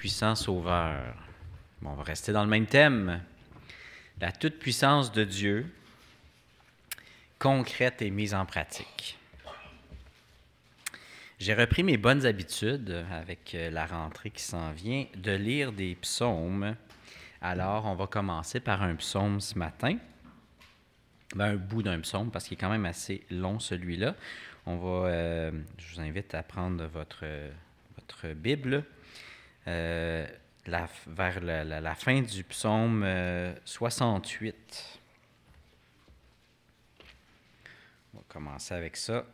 Tout-Puissant Sauveur. Bon, on va rester dans le même thème. La toute-puissance de Dieu, concrète et mise en pratique. J'ai repris mes bonnes habitudes avec euh, la rentrée qui s'en vient de lire des psaumes. Alors, on va commencer par un psaume ce matin. Ben, un bout d'un psaume parce qu'il est quand même assez long celui-là. On va, euh, je vous invite à prendre votre, votre Bible euh, la, vers la, la, fin du psaume 68. On va commencer avec ça.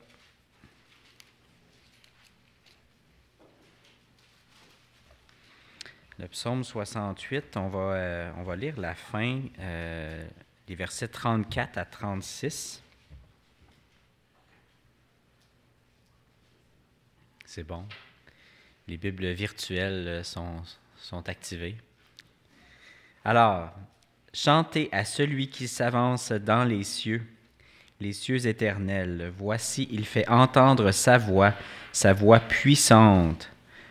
Le psaume 68, on va, euh, on va lire la fin, euh, les versets 34 à 36. C'est bon? Les Bibles virtuelles sont, sont activées. Alors, chantez à celui qui s'avance dans les cieux, les cieux éternels. Voici, il fait entendre sa voix, sa voix puissante.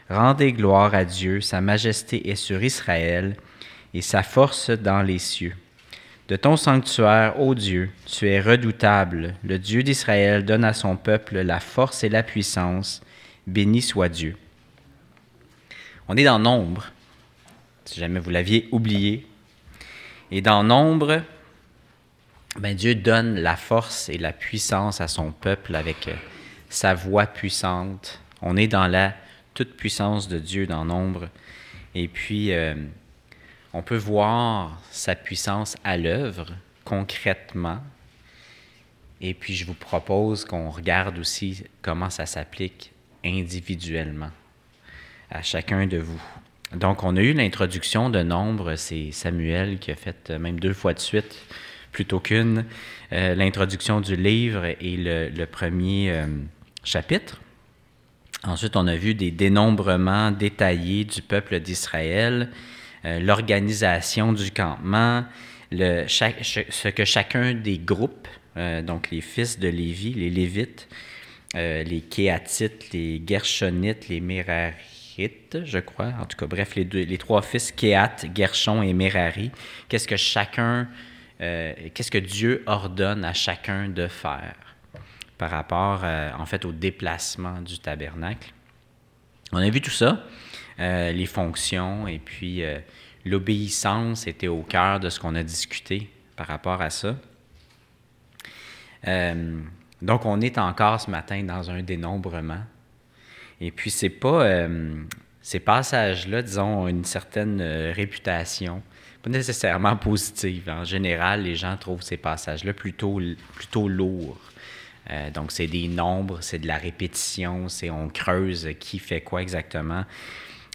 Rendez gloire à Dieu, sa majesté est sur Israël et sa force dans les cieux. De ton sanctuaire, ô Dieu, tu es redoutable. Le Dieu d'Israël donne à son peuple la force et la puissance. Béni soit Dieu. On est dans Nombre, si jamais vous l'aviez oublié. Et dans Nombre, ben Dieu donne la force et la puissance à son peuple avec sa voix puissante. On est dans la toute puissance de Dieu dans nombre. Et puis, euh, on peut voir sa puissance à l'œuvre concrètement. Et puis, je vous propose qu'on regarde aussi comment ça s'applique individuellement à chacun de vous. Donc, on a eu l'introduction de nombre, c'est Samuel qui a fait euh, même deux fois de suite, plutôt qu'une, euh, l'introduction du livre et le, premier chapitre. Ensuite, on a vu des dénombrements détaillés du peuple d'Israël, euh, l'organisation du campement, ce que chacun des groupes, euh, donc les fils de Lévi, les Lévites, euh, les Kéatites, les Gershonites, les Je crois, en tout cas, bref, les, les trois fils Kéat, Gershon et Mérari, qu'est-ce que chacun, qu'est-ce que Dieu ordonne à chacun de faire par rapport, euh, en fait, au déplacement du tabernacle? On a vu tout ça, euh, les fonctions, et puis euh, l'obéissance était au cœur de ce qu'on a discuté par rapport à ça. donc, on est encore ce matin dans un dénombrement. Et puis, c'est pas ces passages-là, disons, ont une certaine réputation, pas nécessairement positive. En général, les gens trouvent ces passages-là plutôt, plutôt lourds. Euh, donc, c'est des nombres, c'est de la répétition, c'est on creuse qui fait quoi exactement.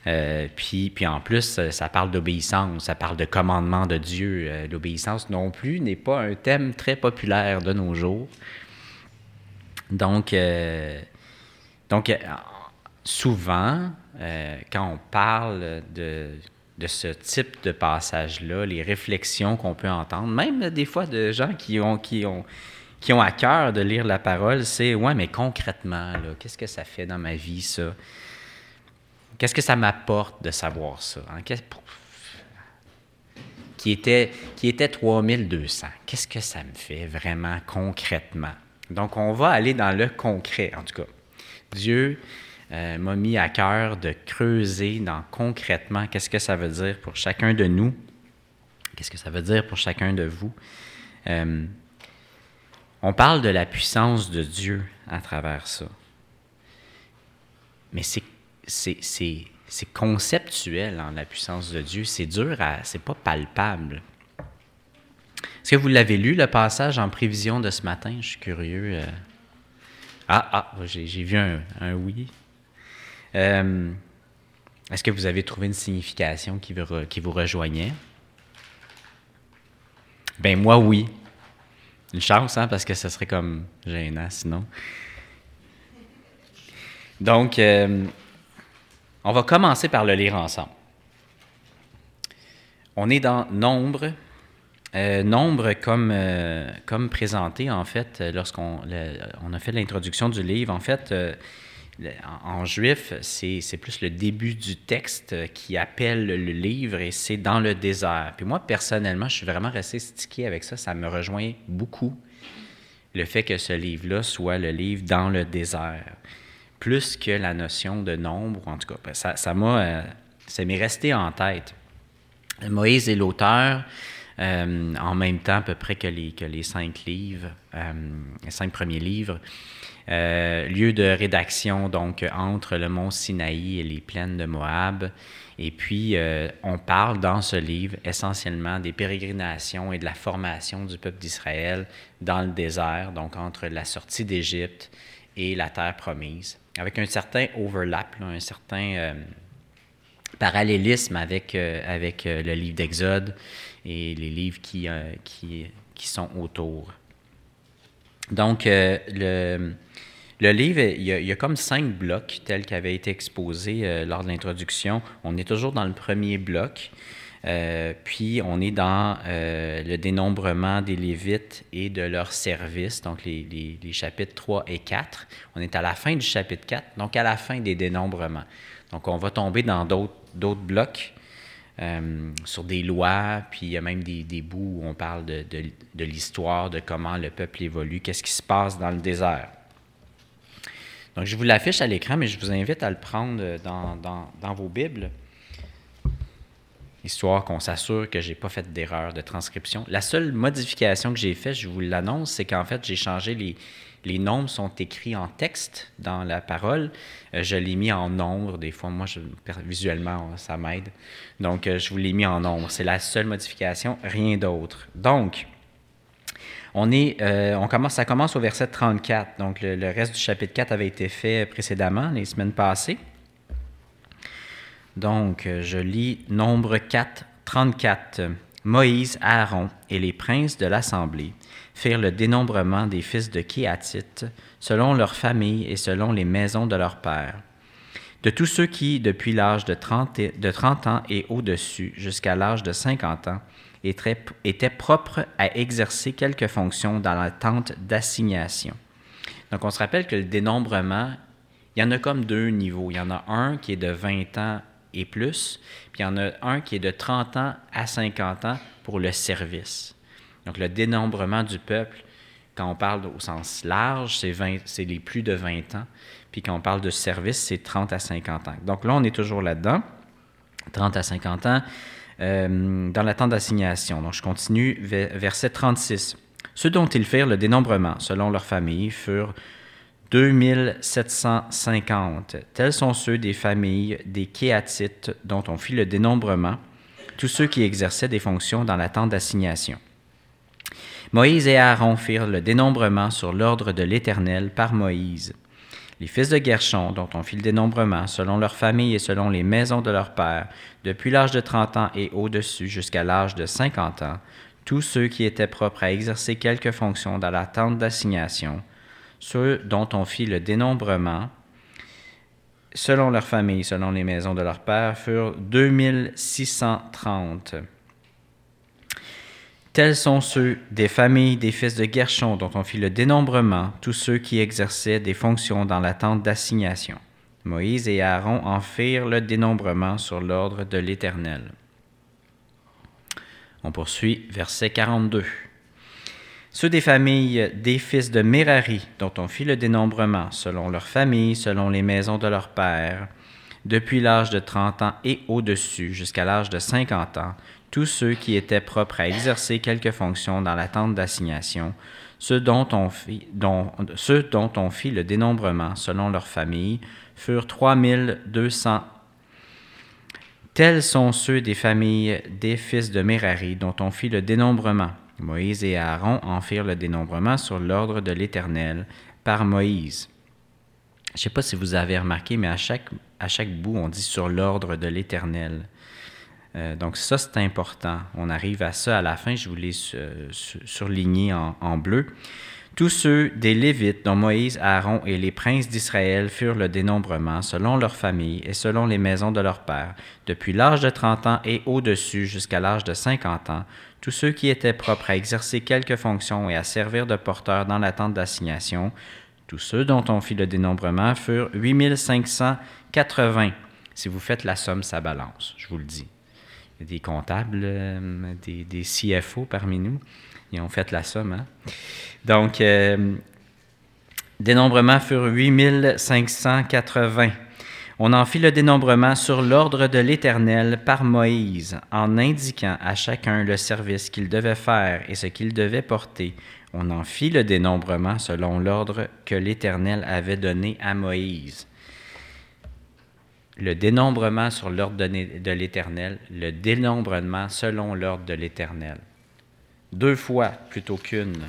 Euh, puis, puis en plus, ça parle d'obéissance, ça parle de commandement de Dieu. Euh, l'obéissance non plus n'est pas un thème très populaire de nos jours. Donc, donc souvent, quand on parle de, ce type de passage-là, les réflexions qu'on peut entendre, même des fois de gens qui ont à cœur de lire la parole, c'est ouais, mais concrètement, qu'est-ce que ça fait dans ma vie, ça? Qu'est-ce que ça m'apporte de savoir ça? Hein? Qui était, qui était 3200. Qu'est-ce que ça me fait vraiment concrètement? Donc, on va aller dans le concret, en tout cas. Dieu euh, m'a mis à cœur de creuser dans concrètement qu'est-ce que ça veut dire pour chacun de nous, qu'est-ce que ça veut dire pour chacun de vous. Euh, on parle de la puissance de Dieu à travers ça. Mais c'est conceptuel, en la puissance de Dieu. C'est dur. C'est pas palpable. Est-ce que vous l'avez lu, le passage en prévision de ce matin? Je suis curieux. Euh. Ah, ah, j'ai vu un, oui. Euh, est-ce que vous avez trouvé une signification qui vous, rejoignait? Ben moi, oui. Une chance, hein, parce que ce serait comme gênant sinon. Donc, euh, on va commencer par le lire ensemble. On est dans Nombre. Euh, nombre comme, comme présenté, en fait, lorsqu'on on a fait l'introduction du livre. En fait, en, juif, c'est plus le début du texte qui appelle le livre et c'est dans le désert. Puis moi, personnellement, je suis vraiment resté stické avec ça. Ça me rejoint beaucoup, le fait que ce livre-là soit le livre dans le désert, plus que la notion de nombre, en tout cas. Ben, ça euh, ça m'est resté en tête. Moïse est l'auteur. Euh, en même temps à peu près que les, que les cinq livres, euh, les cinq premiers livres. Euh, lieu de rédaction, donc, entre le mont Sinaï et les plaines de Moab. Et puis, euh, on parle dans ce livre essentiellement des pérégrinations et de la formation du peuple d'Israël dans le désert, donc entre la sortie d'Égypte et la terre promise, avec un certain overlap, un certain euh, parallélisme avec, avec le livre d'Exode et les livres qui, qui, qui sont autour. Donc, le le livre, il y, a, comme cinq blocs tels qu'avaient été exposés euh, lors de l'introduction. On est toujours dans le premier bloc. Euh, puis on est dans euh, le dénombrement des Lévites et de leur service, donc les, chapitres 3 et 4. On est à la fin du chapitre 4, donc à la fin des dénombrements. Donc on va tomber dans d'autres blocs sur des lois, puis il y a même des, bouts où on parle de, de l'histoire, de comment le peuple évolue, qu'est-ce qui se passe dans le désert. Donc, je vous l'affiche à l'écran, mais je vous invite à le prendre dans, dans, vos Bibles, histoire qu'on s'assure que je n'ai pas fait d'erreur de transcription. La seule modification que j'ai faite, je vous l'annonce, c'est qu'en fait, j'ai changé les, les nombres sont écrits en texte dans la parole. Euh, je l'ai mis en nombre. Des fois, moi, visuellement, ça m'aide. Donc, euh, je vous l'ai mis en nombre. C'est la seule modification, rien d'autre. Donc, on est, euh, on commence, ça commence au verset 34. Donc, le, reste du chapitre 4 avait été fait précédemment, les semaines passées. Donc, euh, je lis Nombre 4, 34. Moïse, Aaron et les princes de l'assemblée firent le dénombrement des fils de Kéatite, selon leurs familles et selon les maisons de leurs pères. De tous ceux qui, depuis l'âge de 30, de 30 ans et au-dessus, jusqu'à l'âge de 50 ans, était propre à exercer quelques fonctions dans la tente d'assignation. Donc, on se rappelle que le dénombrement, il y en a comme deux niveaux. Il y en a un qui est de 20 ans et plus, puis il y en a un qui est de 30 ans à 50 ans pour le service. Donc, le dénombrement du peuple, quand on parle au sens large, c'est les plus de 20 ans. Puis quand on parle de service, c'est 30 à 50 ans. Donc là, on est toujours là-dedans, 30 à 50 ans. Euh, dans la tente d'assignation. Donc, je continue, verset 36. Ceux dont ils firent le dénombrement, selon leur famille, furent 2750. Tels sont ceux des familles des Kéatites dont on fit le dénombrement, tous ceux qui exerçaient des fonctions dans la tente d'assignation. Moïse et Aaron firent le dénombrement sur l'ordre de l'Éternel par Moïse. Les fils de Gershon, dont on fit le dénombrement, selon leur famille et selon les maisons de leur père, depuis l'âge de 30 ans et au-dessus jusqu'à l'âge de 50 ans, tous ceux qui étaient propres à exercer quelque fonction dans la tente d'assignation, ceux dont on fit le dénombrement, selon leur famille, selon les maisons de leur père, furent 2630. Tels sont ceux des familles des fils de Gershon dont on fit le dénombrement, tous ceux qui exerçaient des fonctions dans la tente d'assignation. Moïse et Aaron en firent le dénombrement sur l'ordre de l'Éternel. On poursuit verset 42. Ceux des familles des fils de Merari, dont on fit le dénombrement, selon leur famille, selon les maisons de leurs pères, depuis l'âge de 30 ans et au-dessus, jusqu'à l'âge de 50 ans, tous ceux qui étaient propres à exercer quelque fonction dans la tente d'assignation, ceux dont, on fit, le dénombrement selon leur famille, furent 3200. Tels sont ceux des familles des fils de Merari dont on fit le dénombrement. Moïse et Aaron en firent le dénombrement sur l'ordre de l'Éternel par Moïse. Je ne sais pas si vous avez remarqué, mais à chaque bout, on dit sur l'ordre de l'Éternel. Euh, donc ça, c'est important. On arrive à ça à la fin, je vous l'ai surligné en, bleu. Tous ceux des Lévites dont Moïse, Aaron et les princes d'Israël furent le dénombrement selon leur famille et selon les maisons de leurs pères, depuis l'âge de 30 ans et au-dessus jusqu'à l'âge de 50 ans, tous ceux qui étaient propres à exercer quelque fonction et à servir de porteurs dans la tente d'assignation, Tous ceux dont on fit le dénombrement furent 8580. Si vous faites la somme, ça balance, je vous le dis. Des comptables, euh, des, des, CFO parmi nous. Ils ont fait la somme. Hein? Donc, euh, dénombrement furent 8580. On en fit le dénombrement sur l'ordre de l'Éternel par Moïse, en indiquant à chacun le service qu'il devait faire et ce qu'il devait porter. On en fit le dénombrement selon l'ordre que l'Éternel avait donné à Moïse. Le dénombrement sur l'ordre de l'Éternel, le dénombrement selon l'ordre de l'Éternel. Deux fois plutôt qu'une.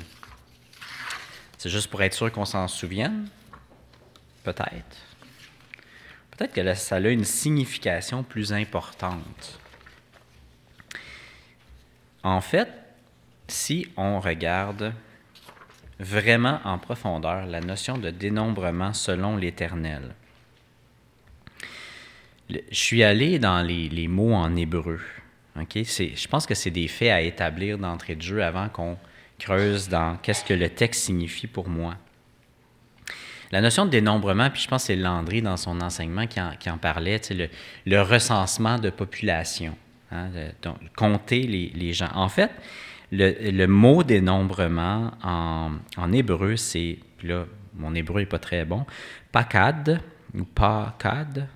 C'est juste pour être sûr qu'on s'en souvienne? Peut-être. Peut-être que ça a une signification plus importante. En fait, si on regarde vraiment en profondeur la notion de dénombrement selon l'Éternel, je suis allé dans les, mots en hébreu. Je pense que c'est des faits à établir d'entrée de jeu avant qu'on creuse dans qu'est-ce que le texte signifie pour moi. La notion de dénombrement, puis je pense que c'est Landry dans son enseignement qui en, parlait, le, le, recensement de population, hein, donc, compter les, gens. En fait, le, mot dénombrement en, en hébreu, c'est, là, mon hébreu n'est pas très bon, pakad, ou pakad,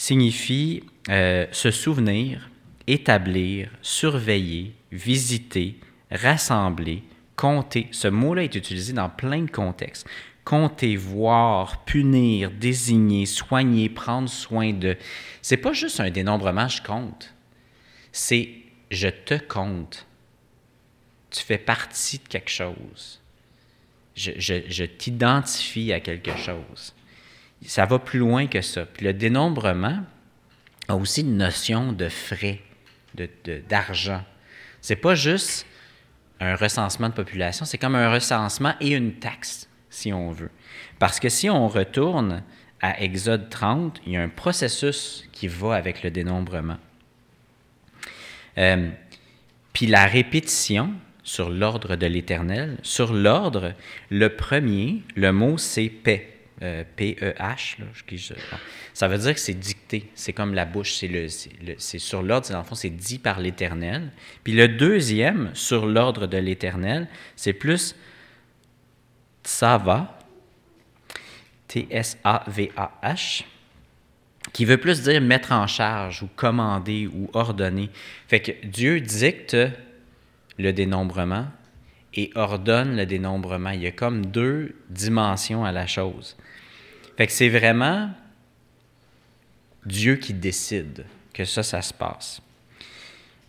signifie euh, se souvenir, établir, surveiller, visiter, rassembler, compter. Ce mot-là est utilisé dans plein de contextes compter, voir, punir, désigner, soigner, prendre soin de. C'est pas juste un dénombrement, je compte. C'est je te compte. Tu fais partie de quelque chose. Je, je, t'identifie à quelque chose. Ça va plus loin que ça. Puis le dénombrement a aussi une notion de frais, d'argent. De, c'est pas juste un recensement de population, c'est comme un recensement et une taxe si on veut. Parce que si on retourne à Exode 30, il y a un processus qui va avec le dénombrement. Euh, puis la répétition sur l'ordre de l'Éternel, sur l'ordre, le premier, le mot c'est paix. P-E-H, ça veut dire que c'est dicté, c'est comme la bouche, c'est c'est sur l'ordre, dans le fond, c'est dit par l'Éternel. Puis le deuxième, sur l'ordre de l'Éternel, c'est plus Tsava, T-S-A-V-A-H, qui veut plus dire mettre en charge ou commander ou ordonner. Fait que Dieu dicte le dénombrement et ordonne le dénombrement. Il y a comme deux dimensions à la chose. Fait que c'est vraiment Dieu qui décide que ça, ça se passe.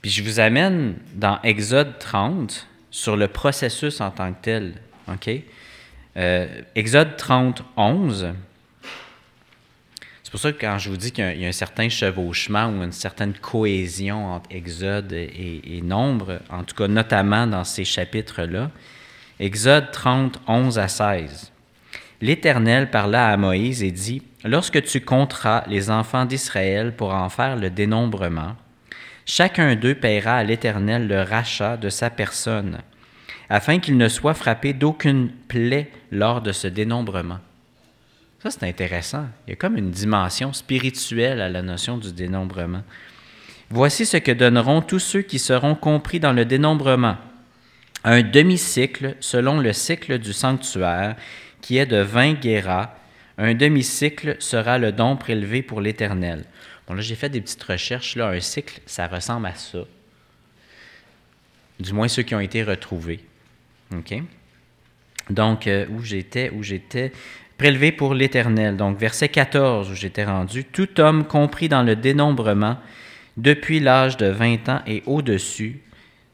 Puis je vous amène dans Exode 30 sur le processus en tant que tel. OK? Euh, Exode 30, 11. C'est pour ça que quand je vous dis qu'il y, a un certain chevauchement ou une certaine cohésion entre Exode et, Nombre, en tout cas notamment dans ces chapitres-là, Exode 30, 11 à 16. L'Éternel parla à Moïse et dit, Lorsque tu compteras les enfants d'Israël pour en faire le dénombrement, chacun d'eux paiera à l'Éternel le rachat de sa personne afin qu'il ne soit frappé d'aucune plaie lors de ce dénombrement. Ça, c'est intéressant. Il y a comme une dimension spirituelle à la notion du dénombrement. Voici ce que donneront tous ceux qui seront compris dans le dénombrement. Un demi-cycle selon le cycle du sanctuaire, qui est de 20 guéras. Un demi-cycle sera le don prélevé pour l'Éternel. Bon, là, j'ai fait des petites recherches. Là, un cycle, ça ressemble à ça. Du moins ceux qui ont été retrouvés. OK? Donc, euh, où j'étais, où j'étais, prélevé pour l'Éternel. Donc, verset 14, où j'étais rendu, tout homme compris dans le dénombrement depuis l'âge de 20 ans et au-dessus.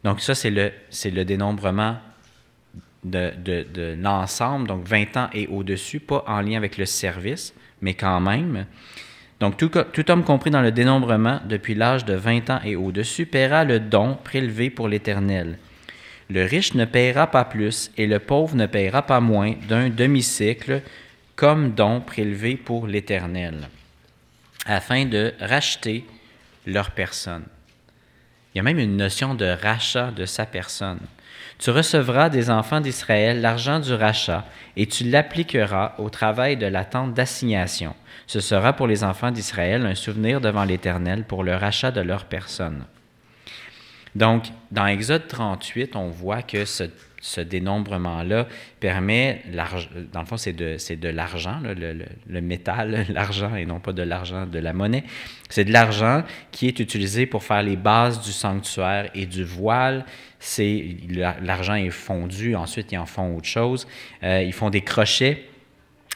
Donc, ça, c'est le, le dénombrement de, de, l'ensemble, donc 20 ans et au-dessus, pas en lien avec le service, mais quand même. Donc, tout, tout homme compris dans le dénombrement depuis l'âge de 20 ans et au-dessus paiera le don prélevé pour l'Éternel. Le riche ne paiera pas plus et le pauvre ne paiera pas moins d'un demi-cycle comme don prélevé pour l'Éternel, afin de racheter leur personne. Il y a même une notion de rachat de sa personne. Tu recevras des enfants d'Israël l'argent du rachat et tu l'appliqueras au travail de la tente d'assignation. Ce sera pour les enfants d'Israël un souvenir devant l'Éternel pour le rachat de leur personne. Donc, dans Exode 38, on voit que ce, dénombrement-là permet, dans le fond, c'est de, l'argent, le, métal, l'argent et non pas de l'argent de la monnaie. C'est de l'argent qui est utilisé pour faire les bases du sanctuaire et du voile l'argent est fondu, ensuite ils en font autre chose. Euh, ils font des crochets,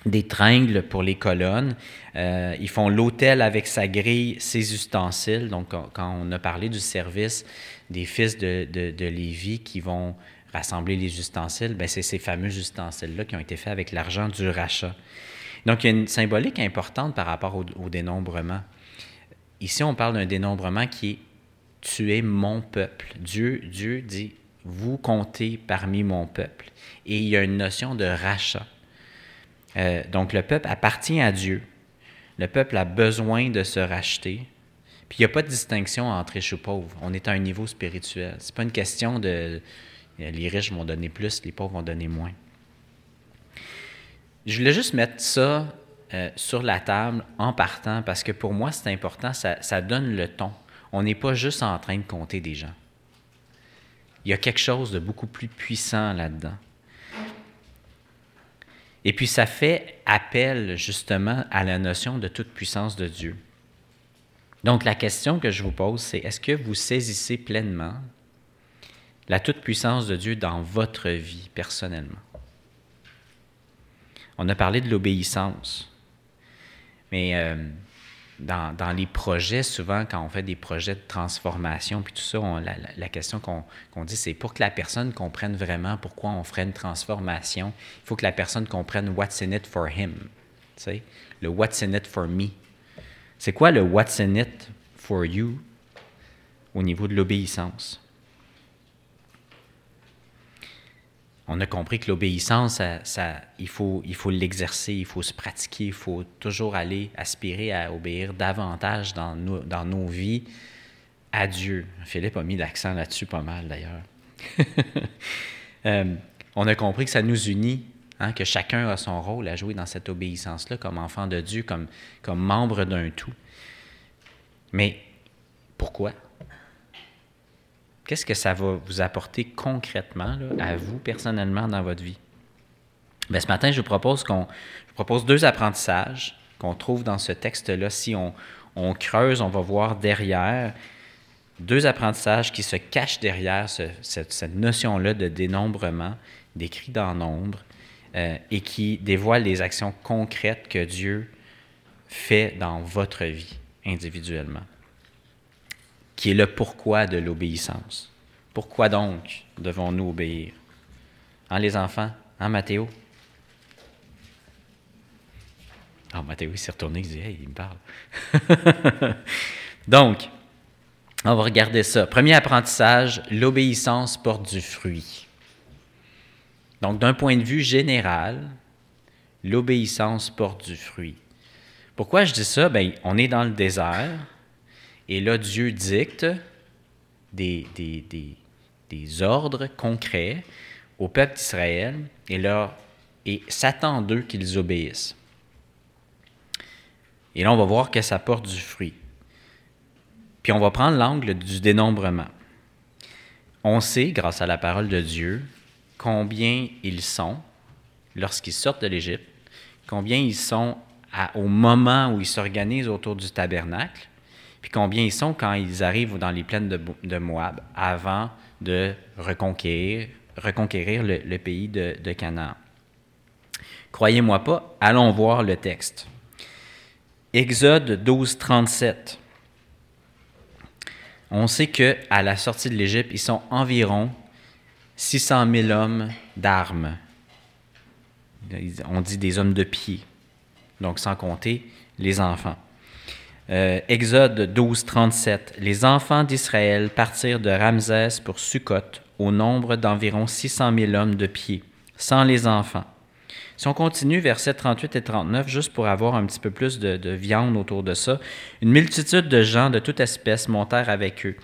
des tringles pour les colonnes. Euh, ils font l'autel avec sa grille, ses ustensiles. Donc, quand on a parlé du service des fils de, de, Lévi qui vont rassembler les ustensiles, ben c'est ces fameux ustensiles-là qui ont été faits avec l'argent du rachat. Donc, il y a une symbolique importante par rapport au, au dénombrement. Ici, on parle d'un dénombrement qui est tu es mon peuple. Dieu, Dieu dit, vous comptez parmi mon peuple. Et il y a une notion de rachat. Euh, donc le peuple appartient à Dieu. Le peuple a besoin de se racheter. Puis il n'y a pas de distinction entre riches ou pauvres. On est à un niveau spirituel. Ce n'est pas une question de les riches vont donner plus, les pauvres vont donner moins. Je voulais juste mettre ça euh, sur la table en partant parce que pour moi, c'est important, ça donne le ton on n'est pas juste en train de compter des gens. Il y a quelque chose de beaucoup plus puissant là-dedans. Et puis ça fait appel justement à la notion de toute puissance de Dieu. Donc la question que je vous pose, c'est est-ce que vous saisissez pleinement la toute-puissance de Dieu dans votre vie personnellement? On a parlé de l'obéissance, mais euh, dans, les projets, souvent, quand on fait des projets de transformation, puis tout ça, la, question qu'on dit, c'est pour que la personne comprenne vraiment pourquoi on ferait une transformation, il faut que la personne comprenne what's in it for him. Tu le what's in it for me. C'est quoi le what's in it for you au niveau de l'obéissance? on a compris que l'obéissance, ça, il faut l'exercer, il faut se pratiquer, il faut toujours aller aspirer à obéir davantage dans nos, dans nos vies à Dieu. Philippe a mis l'accent là-dessus pas mal d'ailleurs. Euh, on a compris que ça nous unit, hein, que chacun a son rôle à jouer dans cette obéissance-là comme enfant de Dieu, comme, comme membre d'un tout. Mais pourquoi? Qu'est-ce que ça va vous apporter concrètement à vous personnellement dans votre vie? Bien, ce matin, je vous propose qu'on propose deux apprentissages qu'on trouve dans ce texte-là. Si on, creuse, on va voir derrière deux apprentissages qui se cachent derrière cette, notion-là de dénombrement, décrit dans nombre, euh, et qui dévoilent les actions concrètes que Dieu fait dans votre vie individuellement qui est le pourquoi de l'obéissance. Pourquoi donc devons-nous obéir? Hein, les enfants? Hein, Mathéo? Ah, Mathéo, il s'est retourné, il dit, hey, il me parle. donc, on va regarder ça. Premier apprentissage, l'obéissance porte du fruit. Donc, d'un point de vue général, l'obéissance porte du fruit. Pourquoi je dis ça? Bien, on est dans le désert, et là, Dieu dicte des, des, ordres concrets au peuple d'Israël et, et s'attend d'eux qu'ils obéissent. Et là, on va voir que ça porte du fruit. Puis on va prendre l'angle du dénombrement. On sait, grâce à la parole de Dieu, combien ils sont lorsqu'ils sortent de l'Égypte, combien ils sont au moment où ils s'organisent autour du tabernacle, puis combien ils sont quand ils arrivent dans les plaines de, Moab avant de reconquérir, le, pays de, de Canaan. Croyez-moi pas, allons voir le texte. Exode 12, 37. On sait que à la sortie de l'Égypte, ils sont environ 600 000 hommes d'armes. On dit des hommes de pied, donc sans compter les enfants. Euh, Exode 12, 37. Les enfants d'Israël partirent de Ramsès pour Sukkot au nombre d'environ 600 000 hommes de pied, sans les enfants. Si on continue, versets 38 et 39, juste pour avoir un petit peu plus de viande autour de ça, une multitude de gens de toute espèce montèrent avec eux.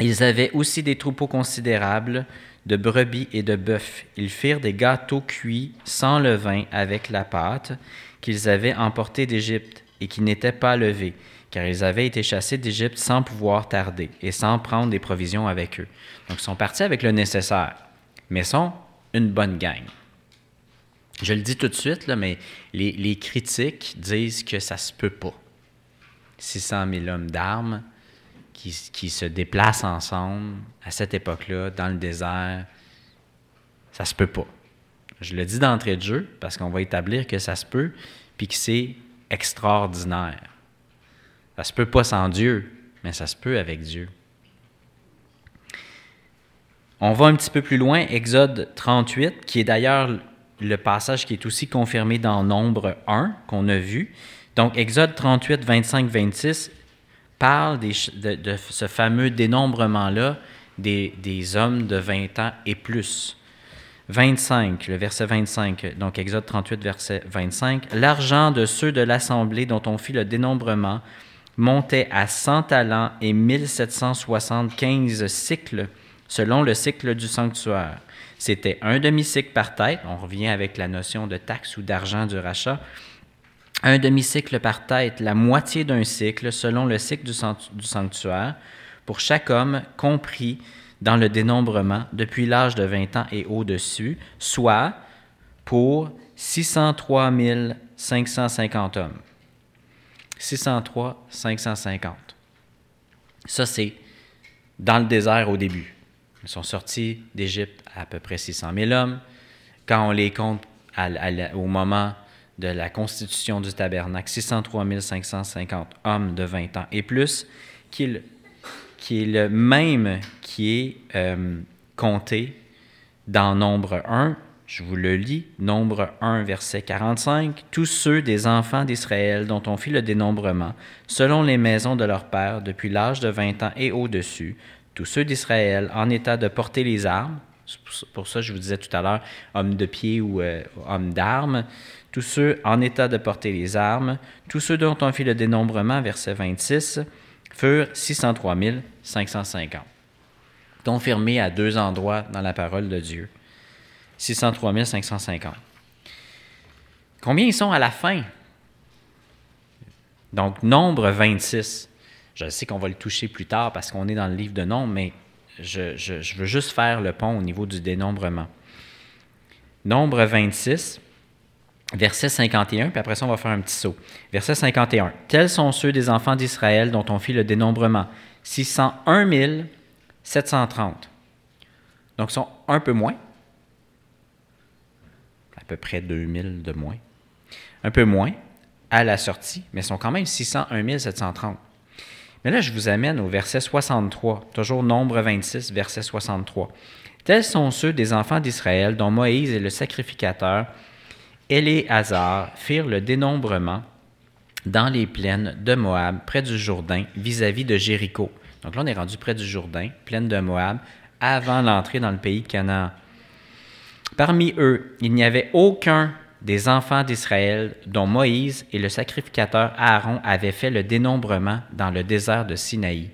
Ils avaient aussi des troupeaux considérables de brebis et de bœufs. Ils firent des gâteaux cuits sans levain avec la pâte qu'ils avaient emportée d'Égypte et qui n'étaient pas levés, car ils avaient été chassés d'Égypte sans pouvoir tarder et sans prendre des provisions avec eux. Donc, ils sont partis avec le nécessaire, mais sont une bonne gang. Je le dis tout de suite, mais les, les critiques disent que ça se peut pas. 600 000 hommes d'armes qui, se déplacent ensemble à cette époque-là, dans le désert, ça se peut pas. Je le dis d'entrée de jeu parce qu'on va établir que ça se peut, puis que c'est extraordinaire. Ça se peut pas sans Dieu, mais ça se peut avec Dieu. On va un petit peu plus loin, Exode 38, qui est d'ailleurs le passage qui est aussi confirmé dans Nombre 1 qu'on a vu. Donc, Exode 38, 25, 26 parle de, ce fameux dénombrement-là des, des, hommes de 20 ans et plus. 25, le verset 25, donc Exode 38, verset 25. L'argent de ceux de l'assemblée dont on fit le dénombrement montait à 100 talents et 1775 cycles selon le cycle du sanctuaire. C'était un demi-cycle par tête, on revient avec la notion de taxe ou d'argent du rachat. Un demi-cycle par tête, la moitié d'un cycle selon le cycle du sanctuaire, pour chaque homme compris dans le dénombrement depuis l'âge de 20 ans et au-dessus, soit pour 603 550 hommes. 603 550. Ça, c'est dans le désert au début. Ils sont sortis d'Égypte à, peu près 600 000 hommes. Quand on les compte au moment de la constitution du tabernacle, 603 550 hommes de 20 ans et plus, qui est, qui est le même qui est euh, compté dans Nombre 1. Je vous le lis, Nombre 1, verset 45. Tous ceux des enfants d'Israël dont on fit le dénombrement, selon les maisons de leur père, depuis l'âge de 20 ans et au-dessus, tous ceux d'Israël en état de porter les armes, pour ça je vous disais tout à l'heure, hommes de pied ou euh, hommes d'armes, tous ceux en état de porter les armes, tous ceux dont on fit le dénombrement, verset 26, furent 603 550. Confirmé à deux endroits dans la parole de Dieu. 603 550. Combien ils sont à la fin? Donc, nombre 26. Je sais qu'on va le toucher plus tard parce qu'on est dans le livre de nombres, mais je, veux juste faire le pont au niveau du dénombrement. Nombre 26, verset 51, puis après ça, on va faire un petit saut. Verset 51. Tels sont ceux des enfants d'Israël dont on fit le dénombrement 601 730. Donc, ils sont un peu moins, à peu près 2000 de moins, un peu moins à la sortie, mais ils sont quand même 601 730. Mais là, je vous amène au verset 63, toujours nombre 26, verset 63. Tels sont ceux des enfants d'Israël dont Moïse et le sacrificateur Éléazar firent le dénombrement dans les plaines de Moab, près du Jourdain, vis-à-vis de Jéricho. Donc là, on est rendu près du Jourdain, plaine de Moab, avant l'entrée dans le pays de Canaan. Parmi eux, il n'y avait aucun des enfants d'Israël dont Moïse et le sacrificateur Aaron avaient fait le dénombrement dans le désert de Sinaï.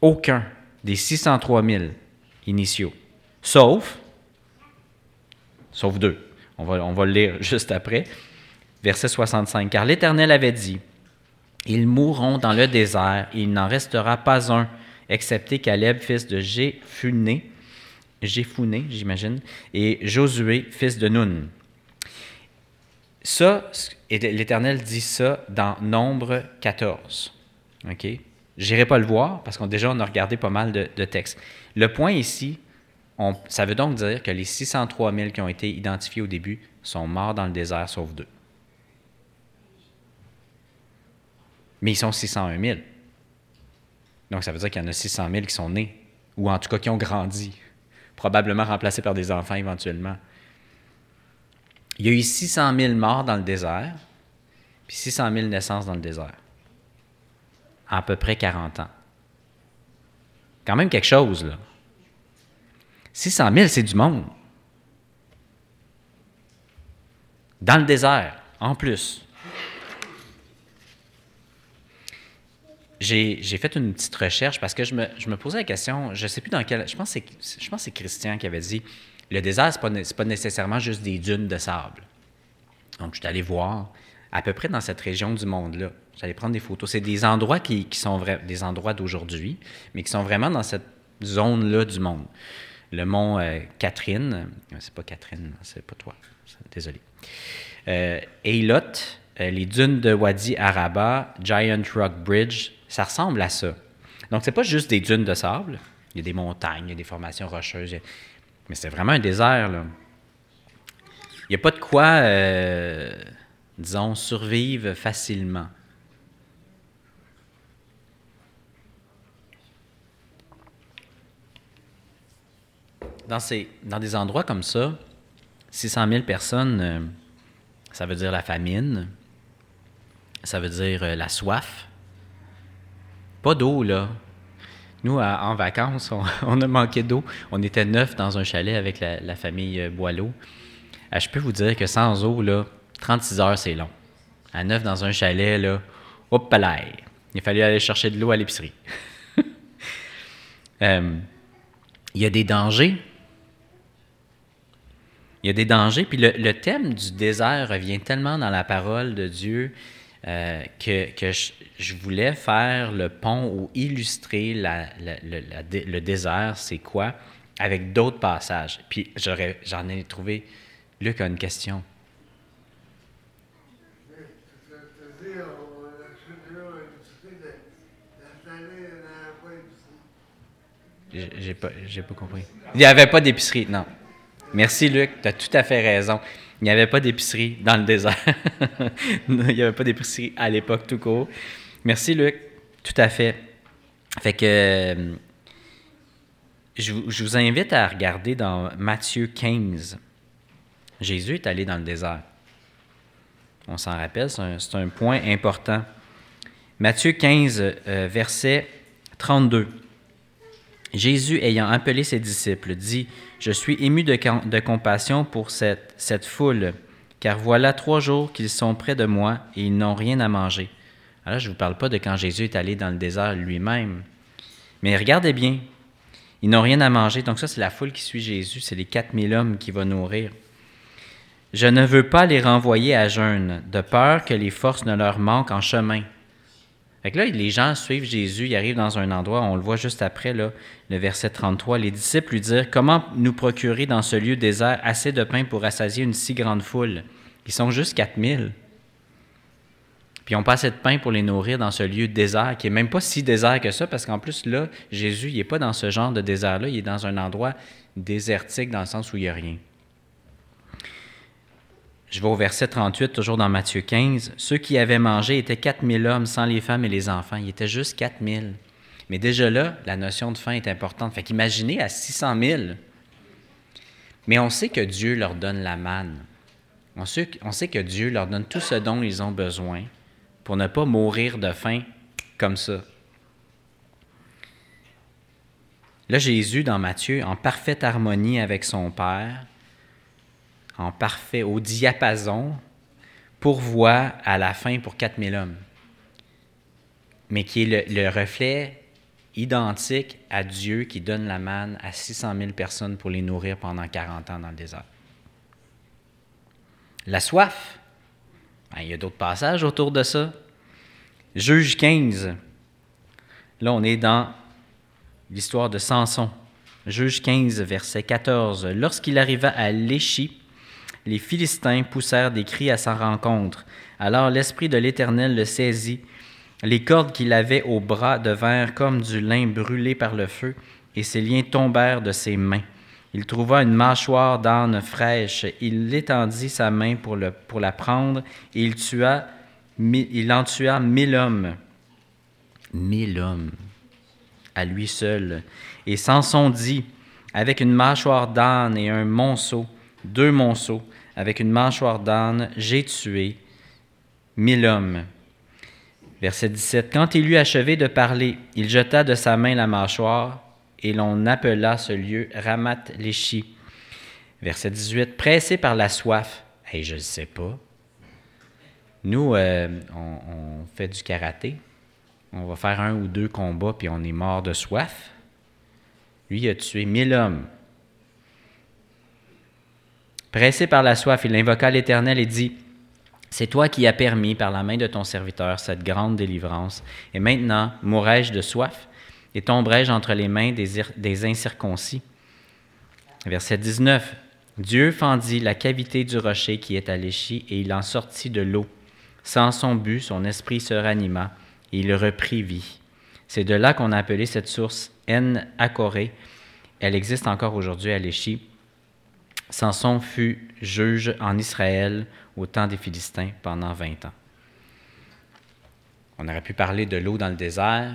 Aucun des 603 000 initiaux, sauf, sauf deux. On va, on va le lire juste après. Verset 65. Car l'Éternel avait dit, Ils mourront dans le désert, et il n'en restera pas un, excepté Caleb, fils de Jéphuné, Jéphuné, j'imagine, et Josué, fils de Nun. Ça, l'Éternel dit ça dans Nombre 14. OK? Je n'irai pas le voir parce qu'on déjà on a regardé pas mal de, de textes. Le point ici, on, ça veut donc dire que les 603 000 qui ont été identifiés au début sont morts dans le désert, sauf deux. Mais ils sont 601 000. Donc ça veut dire qu'il y en a 600 000 qui sont nés, ou en tout cas qui ont grandi probablement remplacés par des enfants éventuellement. Il y a eu 600 000 morts dans le désert, puis 600 000 naissances dans le désert, à peu près 40 ans. Quand même quelque chose, là. 600 000, c'est du monde. Dans le désert, en plus. j'ai fait une petite recherche parce que je me, posais la question, je ne sais plus dans quel. Je pense que c'est Christian qui avait dit le désert, ce n'est pas, pas, nécessairement juste des dunes de sable. Donc, je suis allé voir à peu près dans cette région du monde-là. J'allais prendre des photos. C'est des endroits qui, qui sont vrais, des endroits d'aujourd'hui, mais qui sont vraiment dans cette zone-là du monde. Le mont euh, Catherine, euh, c'est pas Catherine, c'est pas toi, désolé. Euh, Eilot, euh, les dunes de Wadi Araba, Giant Rock Bridge, ça ressemble à ça. Donc, c'est pas juste des dunes de sable. Il y a des montagnes, il y a des formations rocheuses. Mais c'est vraiment un désert, là. Il n'y a pas de quoi, disons, survivre facilement. Dans, ces, dans des endroits comme ça, 600 000 personnes, euh, ça veut dire la famine, ça veut dire euh, la soif. Pas d'eau, là. Nous, en vacances, on, a manqué d'eau. On était neuf dans un chalet avec la, famille euh, Boileau. Euh, je peux vous dire que sans eau, là, 36 heures, c'est long. À neuf dans un chalet, là, hop là, il fallait aller chercher de l'eau à l'épicerie. il y a des dangers. Il y a des dangers. Puis le, thème du désert revient tellement dans la parole de Dieu euh, que, je, voulais faire le pont ou illustrer le désert, c'est quoi, avec d'autres passages. Puis j'en ai trouvé. Luc a une question. J'ai pas, pas compris. Il n'y avait pas d'épicerie, non. Merci, Luc, tu as tout à fait raison. Il n'y avait pas d'épicerie dans le désert. Il n'y avait pas d'épicerie à l'époque tout court. Merci, Luc. Tout à fait. Fait que euh, je, vous invite à regarder dans Matthieu 15. Jésus est allé dans le désert. On s'en rappelle, c'est un, point important. Matthieu 15, euh, verset 32. Jésus, ayant appelé ses disciples, dit, Je suis ému de, compassion pour cette, foule, car voilà trois jours qu'ils sont près de moi et ils n'ont rien à manger. Alors, je ne vous parle pas de quand Jésus est allé dans le désert lui-même. Mais regardez bien, ils n'ont rien à manger. Donc ça, c'est la foule qui suit Jésus, c'est les 4000 hommes qui vont nourrir. Je ne veux pas les renvoyer à jeûne, de peur que les forces ne leur manquent en chemin. Fait que là, les gens suivent Jésus, ils arrivent dans un endroit, on le voit juste après, le verset 33. Les disciples lui dirent Comment nous procurer dans ce lieu désert assez de pain pour rassasier une si grande foule? Ils sont juste 4000. Puis ils n'ont pas assez de pain pour les nourrir dans ce lieu désert, qui n'est même pas si désert que ça, parce qu'en plus, là, Jésus, il n'est pas dans ce genre de désert-là, il est dans un endroit désertique, dans le sens où il n'y a rien. Je vais au verset 38, toujours dans Matthieu 15. Ceux qui avaient mangé étaient 4000 hommes sans les femmes et les enfants. Il était juste 4000. Mais déjà là, la notion de faim est importante. Fait qu'imaginez à 600 000. Mais on sait que Dieu leur donne la manne. On sait, on sait que Dieu leur donne tout ce dont ils ont besoin pour ne pas mourir de faim comme ça. Là, Jésus, dans Matthieu, en parfaite harmonie avec son Père, en parfait, au diapason, pourvoit à la fin pour 4000 hommes, mais qui est le, reflet identique à Dieu qui donne la manne à 600 000 personnes pour les nourrir pendant 40 ans dans le désert. La soif, ben, il y a d'autres passages autour de ça. Juge 15, là on est dans l'histoire de Samson. Juge 15, verset 14. Lorsqu'il arriva à Léchi, les Philistins poussèrent des cris à sa rencontre. Alors l'Esprit de l'Éternel le saisit. Les cordes qu'il avait au bras devinrent comme du lin brûlé par le feu, et ses liens tombèrent de ses mains. Il trouva une mâchoire d'âne fraîche. Il étendit sa main pour, la prendre, et il, tua, il en tua mille hommes. Mille hommes, à lui seul. Et Samson dit, avec une mâchoire d'âne et un monceau, deux monceaux, avec une mâchoire d'âne, j'ai tué mille hommes. Verset 17. Quand il eut achevé de parler, il jeta de sa main la mâchoire, et l'on appela ce lieu Ramat Léchi. Verset 18. Pressé par la soif. Hey, je ne sais pas. Nous, euh, on, fait du karaté. on va faire un ou deux combats, puis on est mort de soif. Lui, il a tué mille hommes. Pressé par la soif, il invoqua l'Éternel et dit, C'est toi qui as permis par la main de ton serviteur cette grande délivrance, et maintenant mourrai-je de soif et tomberai-je entre les mains des, incirconcis. Verset 19. Dieu fendit la cavité du rocher qui est à l'échie, et il en sortit de l'eau. Sans son but, son esprit se ranima, et il reprit vie. C'est de là qu'on a appelé cette source En Akoré. Elle existe encore aujourd'hui à l'échie. Samson fut juge en Israël au temps des Philistins pendant 20 ans. On aurait pu parler de l'eau dans le désert,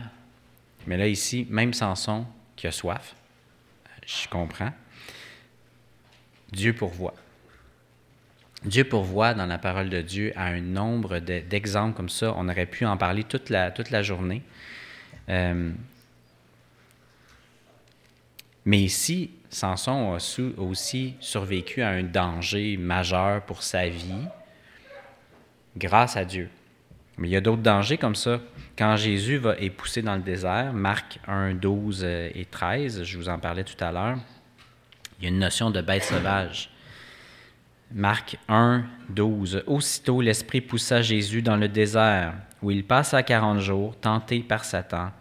mais là ici, même Samson qui a soif, je comprends, Dieu pourvoit. Dieu pourvoit dans la parole de Dieu à un nombre d'exemples comme ça. On aurait pu en parler toute la, toute la journée. Euh, mais ici, Samson a aussi survécu à un danger majeur pour sa vie grâce à Dieu. Mais il y a d'autres dangers comme ça. Quand Jésus va, est poussé dans le désert, Marc 1, 12 et 13, je vous en parlais tout à l'heure, il y a une notion de bête sauvage. Marc 1, 12. Aussitôt l'Esprit poussa Jésus dans le désert, où il passa quarante jours, tenté par Satan.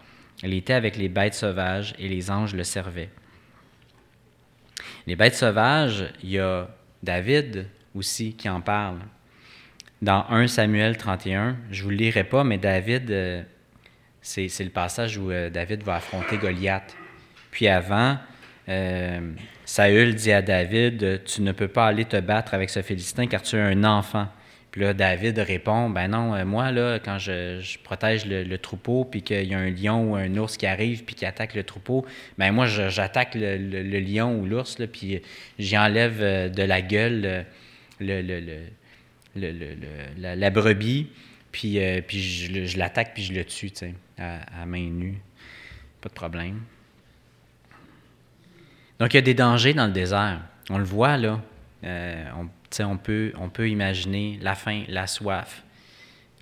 Il était avec les bêtes sauvages et les anges le servaient. Les bêtes sauvages, il y a David aussi qui en parle. Dans 1 Samuel 31, je ne vous le lirai pas, mais David, euh, c'est le passage où euh, David va affronter Goliath. Puis avant, euh, Saül dit à David, tu ne peux pas aller te battre avec ce Philistin car tu es un enfant. David répond, ben non, euh, moi, là, quand je, protège le, troupeau, puis qu'il y a un lion ou un ours qui arrive, puis qui attaque le troupeau, ben moi, j'attaque le, lion ou l'ours, puis j'y enlève euh, de la gueule la, brebis, puis, puis je, l'attaque, puis je le tue, tu sais, à main nue. Pas de problème. Donc, il y a des dangers dans le désert. On le voit là. Euh, on, peut, imaginer la faim, la soif,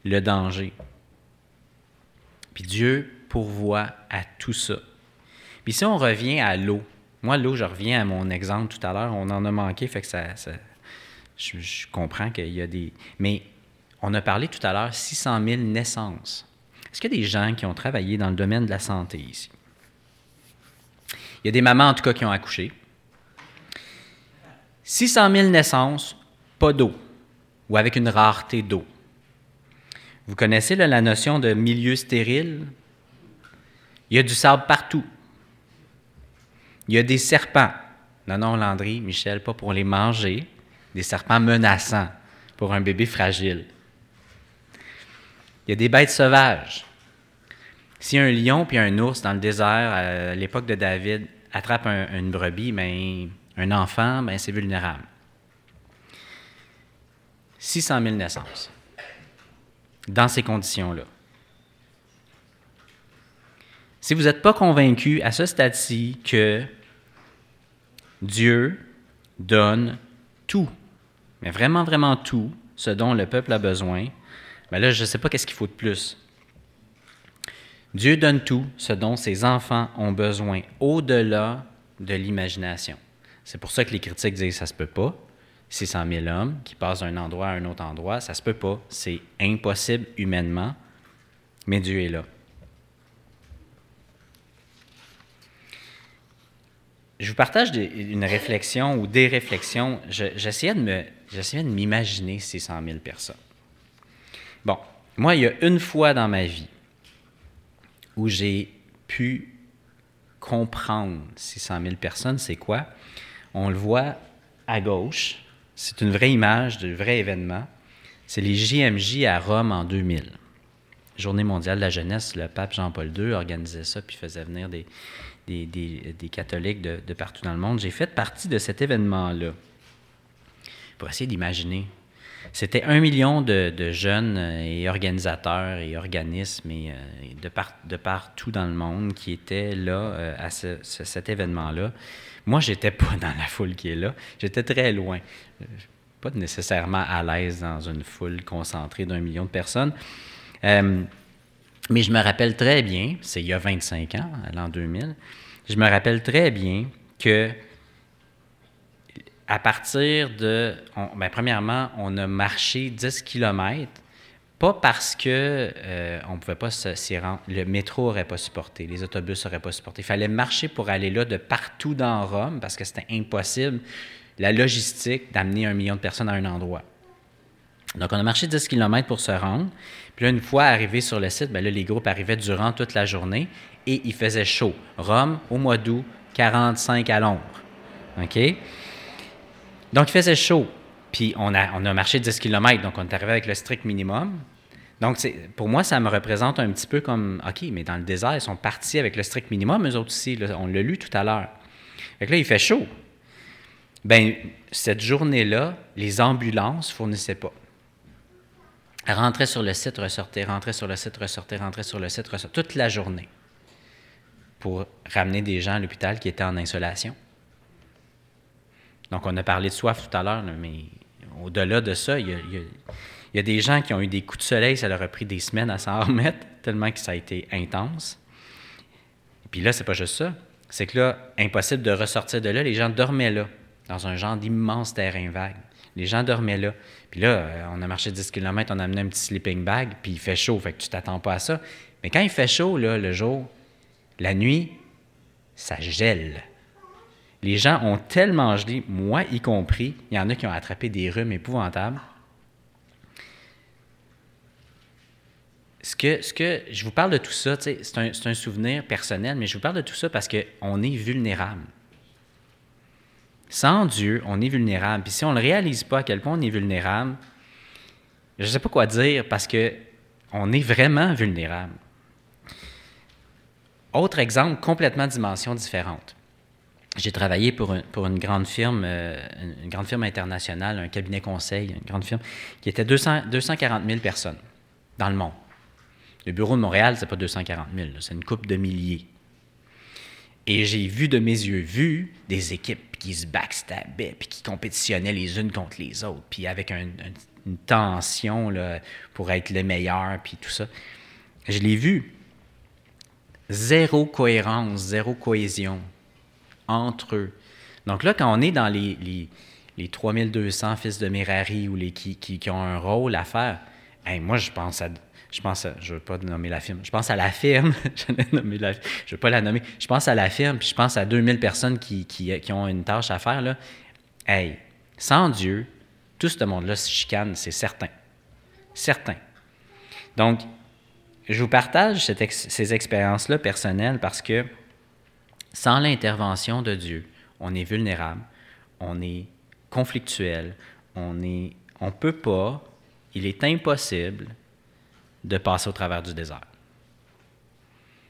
le danger. Puis Dieu pourvoit à tout ça. Puis si on revient à l'eau, moi, l'eau, je reviens à mon exemple tout à l'heure, on en a manqué, fait que ça, je, je, comprends qu'il y a des... Mais on a parlé tout à l'heure 600 000 naissances. Est-ce qu'il y a des gens qui ont travaillé dans le domaine de la santé ici? Il y a des mamans, en tout cas, qui ont accouché. 600 000 naissances, pas d'eau, ou avec une rareté d'eau. Vous connaissez la notion de milieu stérile? Il y a du sable partout. Il y a des serpents. Non, non, Landry, Michel, pas pour les manger. Des serpents menaçants pour un bébé fragile. Il y a des bêtes sauvages. Si un lion puis un ours dans le désert à l'époque de David attrape une brebis, mais un enfant, ben, c'est vulnérable. 600 000 naissances dans ces conditions-là. Si vous n'êtes pas convaincu à ce stade-ci que Dieu donne tout, mais vraiment, vraiment tout, ce dont le peuple a besoin, ben là, je ne sais pas qu'est-ce qu'il faut de plus. Dieu donne tout ce dont ses enfants ont besoin au-delà de l'imagination. C'est pour ça que les critiques disent ça se peut pas. 600 000 hommes qui passent d'un endroit à un autre endroit, ça se peut pas. C'est impossible humainement, mais Dieu est là. Je vous partage une réflexion ou des réflexions. J'essayais de m'imaginer 600 000 personnes. Bon, moi, il y a une fois dans ma vie où j'ai pu comprendre 600 000 personnes, c'est quoi? On le voit à gauche. C'est une vraie image de vrai événement. C'est les JMJ à Rome en 2000. Journée mondiale de la jeunesse, le pape Jean-Paul II organisait ça puis faisait venir des, des, catholiques de, partout dans le monde. J'ai fait partie de cet événement-là pour essayer d'imaginer c'était un million de, jeunes et organisateurs et organismes euh, de, de, partout dans le monde qui étaient là euh, à cet événement-là. Moi, j'étais pas dans la foule qui est là. J'étais très loin. Euh, pas nécessairement à l'aise dans une foule concentrée d'un million de personnes. Mais je me rappelle très bien, c'est il y a 25 ans, l'an 2000, je me rappelle très bien que à partir de. Ben, premièrement, on a marché 10 km, pas parce que euh, on pouvait pas s'y rendre. Le métro n'aurait pas supporté, les autobus n'auraient pas supporté. Il fallait marcher pour aller là de partout dans Rome parce que c'était impossible, la logistique, d'amener un million de personnes à un endroit. Donc, on a marché 10 km pour se rendre. Puis là, une fois arrivé sur le site, bien là, les groupes arrivaient durant toute la journée et il faisait chaud. Rome, au mois d'août, 45 à l'ombre. OK? Donc, il faisait chaud. Puis, on a, on a marché 10 km, donc on est arrivé avec le strict minimum. Donc, pour moi, ça me représente un petit peu comme, OK, mais dans le désert, ils sont partis avec le strict minimum, eux autres aussi. on l'a lu tout à l'heure. Fait que là, il fait chaud. Bien, cette journée-là, les ambulances ne fournissaient pas. Rentrer sur le site, ressortir, rentrer sur le site, ressortir, rentrer sur le site, ressortir, toute la journée pour ramener des gens à l'hôpital qui étaient en insolation. Donc, on a parlé de soif tout à l'heure, mais au-delà de ça, il y, a, des gens qui ont eu des coups de soleil, ça leur a pris des semaines à s'en remettre, tellement que ça a été intense. Puis là, c'est pas juste ça. C'est que là, impossible de ressortir de là. Les gens dormaient là, dans un genre d'immense terrain vague. Les gens dormaient là. Puis là, euh, on a marché 10 km, on a amené un petit sleeping bag, puis il fait chaud, fait que tu t'attends pas à ça. Mais quand il fait chaud, là, le jour, la nuit, ça gèle. Les gens ont tellement gelé, moi y compris, il y en a qui ont attrapé des rhumes épouvantables. Ce que, ce que je vous parle de tout ça, c'est un, souvenir personnel, mais je vous parle de tout ça parce qu'on est vulnérable. Sans Dieu, on est vulnérable. Puis si on ne réalise pas à quel point on est vulnérable, je ne sais pas quoi dire parce que on est vraiment vulnérable. Autre exemple, complètement dimension différente. J'ai travaillé pour, une grande firme, euh, une grande firme internationale, un cabinet conseil, une grande firme, qui était 200, 240 000 personnes dans le monde. Le bureau de Montréal, c'est pas 240 000, c'est une coupe de milliers. Et j'ai vu de mes yeux vus des équipes qui se backstabbaient, puis qui compétitionnaient les unes contre les autres, puis avec une tension là, pour être le meilleur, puis tout ça. Je l'ai vu. Zéro cohérence, zéro cohésion entre eux. Donc là, quand on est dans les, les, les 3200 fils de Merari ou les qui, qui, ont un rôle à faire, moi, je pense à je pense je veux pas nommer la firme, je pense à la firme, je ne veux pas la nommer, je pense à la firme, puis je pense à 2000 personnes qui, qui, qui, ont une tâche à faire, là. Hey, sans Dieu, tout ce monde-là se chicane, c'est certain. Certain. Donc, je vous partage ces expériences-là personnelles parce que sans l'intervention de Dieu, on est vulnérable, on est conflictuel, on ne on peut pas, il est impossible de passer au travers du désert.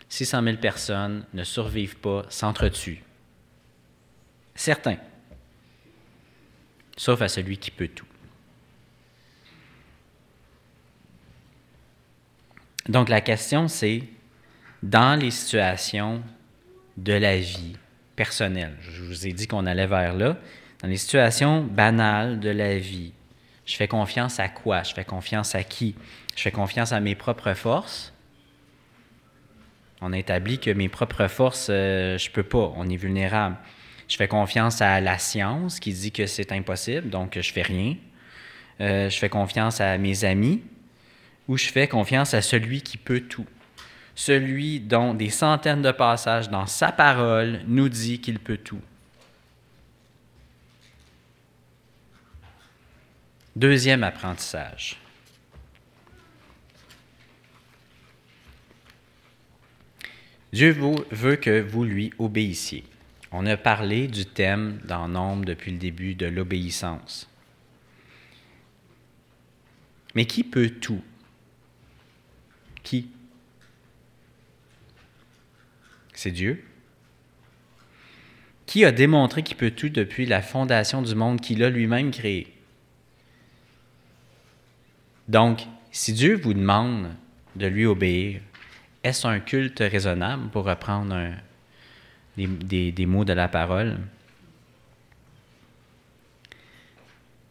600 000 personnes ne survivent pas, s'entretuent. Certains. Sauf à celui qui peut tout. Donc la question, c'est, dans les situations de la vie personnelle, je vous ai dit qu'on allait vers là, dans les situations banales de la vie, je fais confiance à quoi? Je fais confiance à qui? Je fais confiance à mes propres forces. On a établi que mes propres forces, euh, je ne peux pas, on est vulnérable. Je fais confiance à la science qui dit que c'est impossible, donc je fais rien. Euh, je fais confiance à mes amis ou je fais confiance à celui qui peut tout. Celui dont des centaines de passages dans sa parole nous dit qu'il peut tout. Deuxième apprentissage. Dieu veut que vous lui obéissiez. On a parlé du thème dans Nombre depuis le début de l'obéissance. Mais qui peut tout? Qui? C'est Dieu. Qui a démontré qu'il peut tout depuis la fondation du monde qu'il a lui-même créé? Donc, si Dieu vous demande de lui obéir, est-ce un culte raisonnable, pour reprendre des, mots de la parole?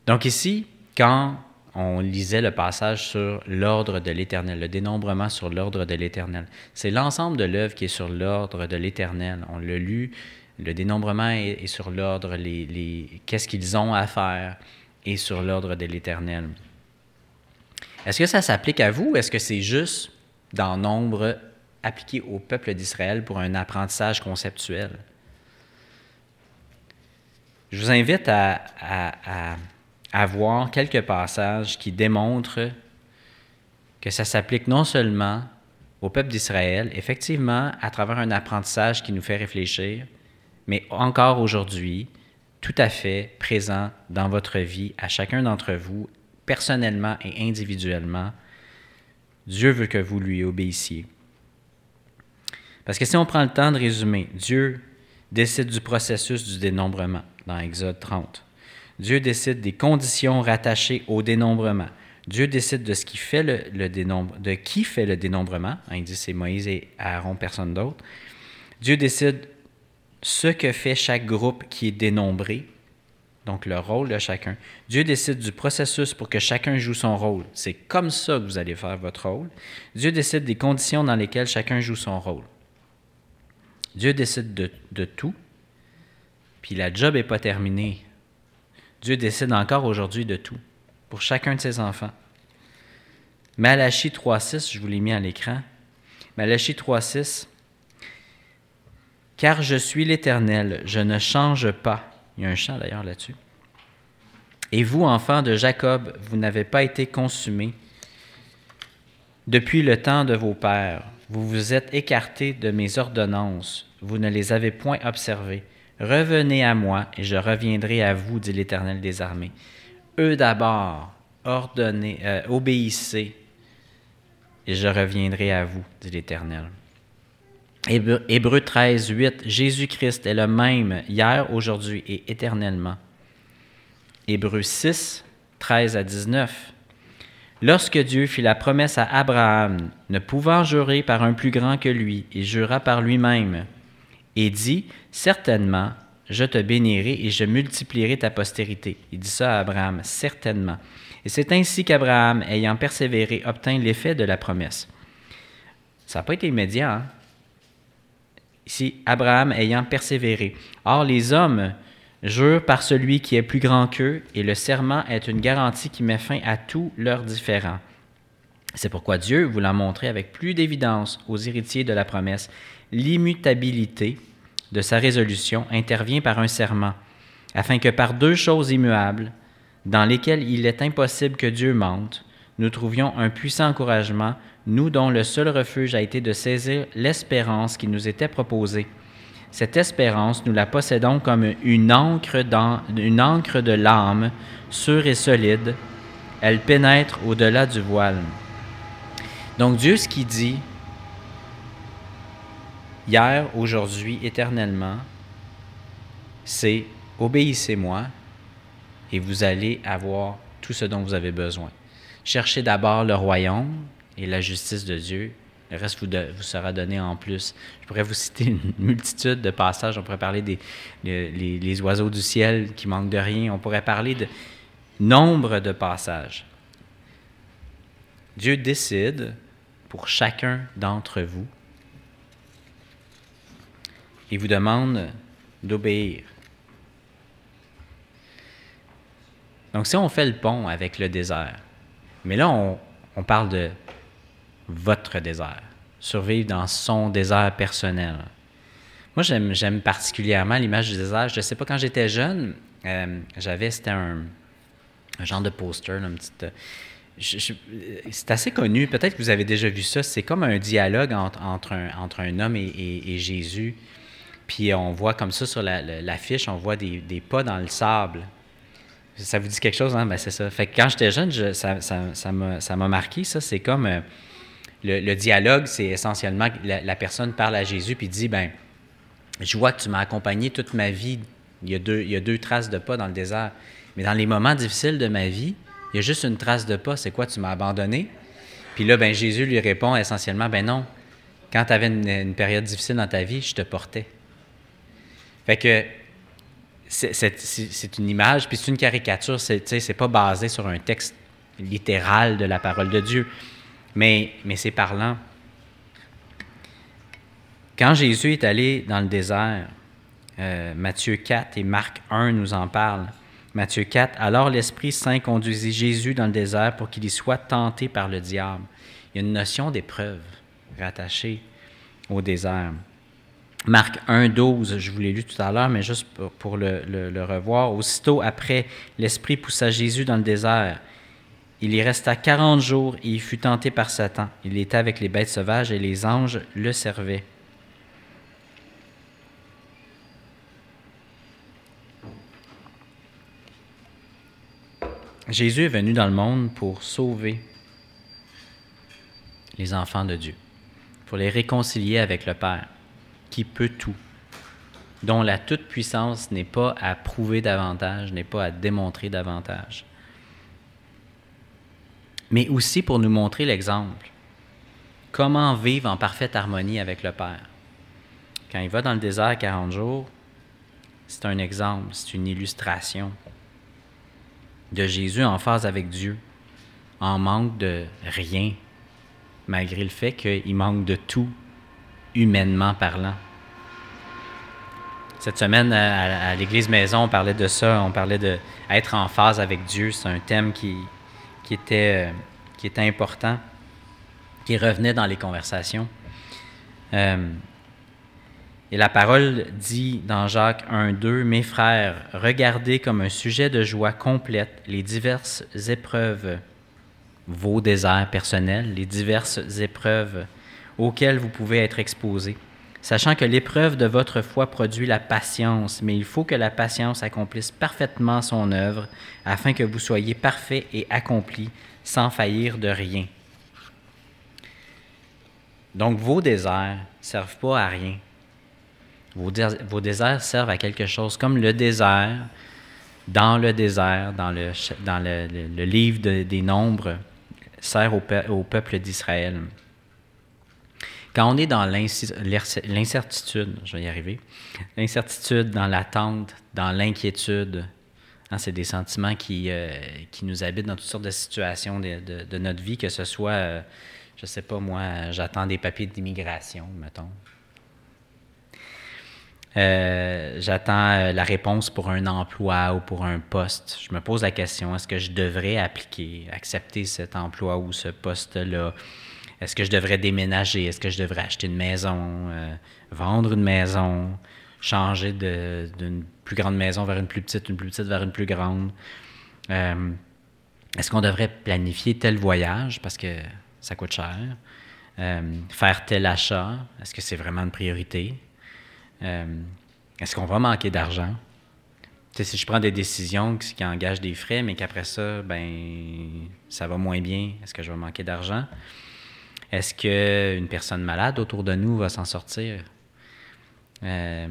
Donc ici, quand on lisait le passage sur l'ordre de l'Éternel, le dénombrement sur l'ordre de l'Éternel. C'est l'ensemble de l'œuvre qui est sur l'ordre de l'Éternel. On l'a lu, le dénombrement est, sur l'ordre, les, les qu'est-ce qu'ils ont à faire est sur l'ordre de l'Éternel. Est-ce que ça s'applique à vous ou est-ce que c'est juste dans nombre appliqué au peuple d'Israël pour un apprentissage conceptuel? Je vous invite à, à, voir quelques passages qui démontrent que ça s'applique non seulement au peuple d'Israël, effectivement, à travers un apprentissage qui nous fait réfléchir, mais encore aujourd'hui, tout à fait présent dans votre vie, à chacun d'entre vous, personnellement et individuellement. Dieu veut que vous lui obéissiez. Parce que si on prend le temps de résumer, Dieu décide du processus du dénombrement dans Exode 30. Dieu décide des conditions rattachées au dénombrement. Dieu décide de qui fait le dénombrement. Hein, il dit c'est Moïse et Aaron, personne d'autre. Dieu décide ce que fait chaque groupe qui est dénombré, donc le rôle de chacun. Dieu décide du processus pour que chacun joue son rôle. C'est comme ça que vous allez faire votre rôle. Dieu décide des conditions dans lesquelles chacun joue son rôle. Dieu décide de, de tout, puis la job n'est pas terminée. Dieu décide encore aujourd'hui de tout, pour chacun de ses enfants. Malachie 3.6, je vous l'ai mis à l'écran. Malachie 3.6, Car je suis l'Éternel, je ne change pas. Il y a un chant d'ailleurs là-dessus. Et vous, enfants de Jacob, vous n'avez pas été consumés. Depuis le temps de vos pères, vous vous êtes écartés de mes ordonnances, vous ne les avez point observées. Revenez à moi et je reviendrai à vous, dit l'Éternel des armées. Eux d'abord, ordonnez, euh, obéissez et je reviendrai à vous, dit l'Éternel. Hébreu 13, 8, Jésus-Christ est le même hier, aujourd'hui et éternellement. Hébreu 6, 13 à 19. Lorsque Dieu fit la promesse à Abraham, ne pouvant jurer par un plus grand que lui, il jura par lui-même, et dit, Certainement, je te bénirai et je multiplierai ta postérité. Il dit ça à Abraham, certainement. Et c'est ainsi qu'Abraham, ayant persévéré, obtint l'effet de la promesse. Ça n'a pas été immédiat. Hein? Ici, Abraham ayant persévéré. Or, les hommes jurent par celui qui est plus grand qu'eux, et le serment est une garantie qui met fin à tous leurs différends. C'est pourquoi Dieu, voulant montrer avec plus d'évidence aux héritiers de la promesse l'immutabilité de sa résolution intervient par un serment, afin que par deux choses immuables, dans lesquelles il est impossible que Dieu mente, nous trouvions un puissant encouragement, nous dont le seul refuge a été de saisir l'espérance qui nous était proposée. Cette espérance, nous la possédons comme une encre, dans, une encre de l'âme, sûre et solide. Elle pénètre au-delà du voile. Donc Dieu, ce qu'il dit, hier, aujourd'hui, éternellement, c'est obéissez-moi et vous allez avoir tout ce dont vous avez besoin. Cherchez d'abord le royaume et la justice de Dieu. Le reste vous, sera donné en plus. Je pourrais vous citer une multitude de passages. On pourrait parler des les, oiseaux du ciel qui manquent de rien. On pourrait parler de nombre de passages. Dieu décide pour chacun d'entre vous il vous demande d'obéir. Donc si on fait le pont avec le désert, mais là on, parle de votre désert, survivre dans son désert personnel. Moi j'aime particulièrement l'image du désert. Je ne sais pas, quand j'étais jeune, euh, j'avais, c'était un, genre de poster, une petite... c'est assez connu, peut-être que vous avez déjà vu ça, c'est comme un dialogue entre un homme et Jésus. Puis on voit comme ça sur l'affiche, on voit des, pas dans le sable. Ça vous dit quelque chose, hein? Ben, c'est ça. Fait que quand j'étais jeune, ça, ça, m'a marqué, ça. C'est comme euh, le, dialogue, c'est essentiellement la, la, personne parle à Jésus puis dit ben je vois que tu m'as accompagné toute ma vie. Il y, a deux, il y a deux traces de pas dans le désert. Mais dans les moments difficiles de ma vie, il y a juste une trace de pas. C'est quoi? Tu m'as abandonné? Puis là, ben, Jésus lui répond essentiellement ben non. Quand tu avais une période difficile dans ta vie, je te portais. Fait que c'est une image, puis c'est une caricature, c'est pas basé sur un texte littérale de la parole de Dieu, mais, mais c'est parlant. Quand Jésus est allé dans le désert, euh, Matthieu 4 et Marc 1 nous en parlent. Matthieu 4, alors l'Esprit Saint conduisit Jésus dans le désert pour qu'il y soit tenté par le diable. Il y a une notion d'épreuve rattachée au désert. Marc 1, 12, je vous l'ai lu tout à l'heure, mais juste pour, le, revoir. Aussitôt après, l'Esprit poussa Jésus dans le désert. Il y resta quarante jours et il fut tenté par Satan. Il était avec les bêtes sauvages et les anges le servaient. Jésus est venu dans le monde pour sauver les enfants de Dieu, pour les réconcilier avec le Père, qui peut tout, dont la toute-puissance n'est pas à prouver davantage, n'est pas à démontrer davantage, mais aussi pour nous montrer l'exemple. Comment vivre en parfaite harmonie avec le Père. Quand il va dans le désert 40 jours, c'est un exemple, c'est une illustration de Jésus en phase avec Dieu, en manque de rien, malgré le fait qu'il manque de tout, humainement parlant. Cette semaine, à, l'Église Maison, on parlait de ça, on parlait d'être en phase avec Dieu. C'est un thème qui, qui, était, qui était important, qui revenait dans les conversations. Euh, et la parole dit dans Jacques 1, 2, Mes frères, regardez comme un sujet de joie complète les diverses épreuves, vos déserts personnels, les diverses épreuves auxquelles vous pouvez être exposés, sachant que l'épreuve de votre foi produit la patience, mais il faut que la patience accomplisse parfaitement son œuvre, afin que vous soyez parfaits et accomplis, sans faillir de rien. Donc vos déserts ne servent pas à rien vos, déserts servent à quelque chose, comme le désert, dans le désert, dans le, dans le, livre des Nombres, sert au peuple d'Israël. Quand on est dans l'incertitude, je vais y arriver, l'incertitude, dans l'attente, dans l'inquiétude, hein, c'est des sentiments qui, euh, qui nous habitent dans toutes sortes de situations de, notre vie, que ce soit, euh, je ne sais pas moi, j'attends des papiers d'immigration, mettons. Euh, j'attends euh, la réponse pour un emploi ou pour un poste. Je me pose la question, est-ce que je devrais appliquer, accepter cet emploi ou ce poste-là? Est-ce que je devrais déménager? Est-ce que je devrais acheter une maison, euh, vendre une maison, changer d'une plus grande maison vers une plus petite, une plus petite vers une plus grande? Est-ce qu'on devrait planifier tel voyage parce que ça coûte cher? faire tel achat? Est-ce que c'est vraiment une priorité? Euh, est-ce qu'on va manquer d'argent? si je prends des décisions qui, engagent des frais, mais qu'après ça, ben, ça va moins bien, est-ce que je vais manquer d'argent? Est-ce qu'une personne malade autour de nous va s'en sortir? Euh,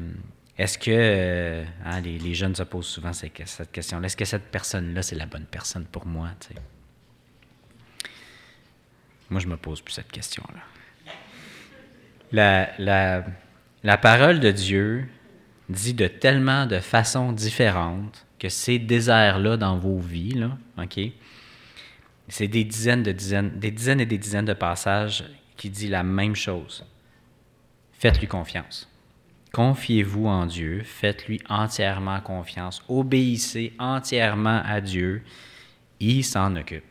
est-ce que, euh, hein, les, jeunes se posent souvent cette, question-là, est-ce que cette personne-là, c'est la bonne personne pour moi? Moi, je me pose plus cette question-là. La, la, la parole de Dieu dit de tellement de façons différentes que ces déserts-là dans vos vies, là, OK? C'est des dizaines de dizaines, des dizaines et des dizaines de passages qui disent la même chose. Faites-lui confiance. Confiez-vous en Dieu, faites-lui entièrement confiance, obéissez entièrement à Dieu, il s'en occupe.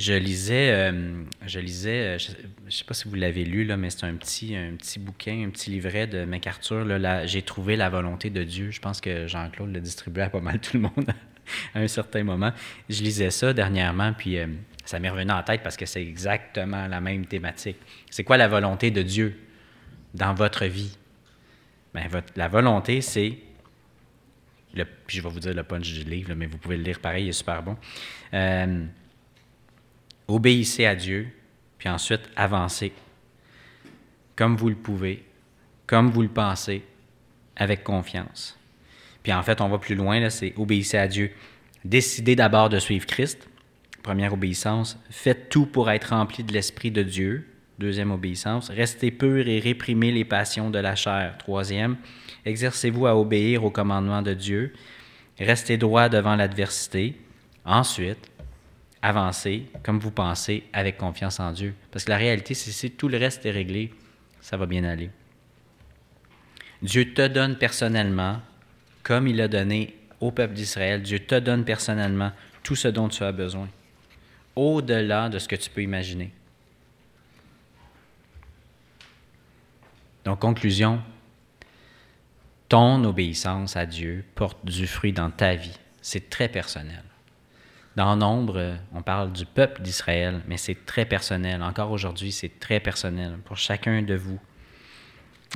Je lisais, euh, je lisais, euh, je ne sais pas si vous l'avez lu, là, mais c'est un petit, un petit bouquin, un petit livret de MacArthur. J'ai trouvé la volonté de Dieu. Je pense que Jean-Claude le distribuait à pas mal tout le monde à un certain moment. Je lisais ça dernièrement, puis euh, ça m'est revenu en tête parce que c'est exactement la même thématique. C'est quoi la volonté de Dieu dans votre vie? Bien, votre, la volonté, c'est. Le, puis je vais vous dire le punch du livre, mais vous pouvez le lire pareil, il est super bon obéissez à Dieu, puis ensuite avancez comme vous le pouvez, comme vous le pensez, avec confiance. Puis en fait, on va plus loin, c'est obéissez à Dieu. Décidez d'abord de suivre Christ, première obéissance. Faites tout pour être rempli de l'Esprit de Dieu, deuxième obéissance. Restez pur et réprimez les passions de la chair, troisième. Exercez-vous à obéir au commandement de Dieu. restez droit devant l'adversité. Ensuite, avancez comme vous pensez avec confiance en Dieu. Parce que la réalité, c'est si tout le reste est réglé, ça va bien aller. Dieu te donne personnellement, comme il a donné au peuple d'Israël, Dieu te donne personnellement tout ce dont tu as besoin, au-delà de ce que tu peux imaginer. Donc, conclusion, ton obéissance à Dieu porte du fruit dans ta vie. C'est très personnel. Dans Nombre, on parle du peuple d'Israël, mais c'est très personnel. Encore aujourd'hui, c'est très personnel pour chacun de vous.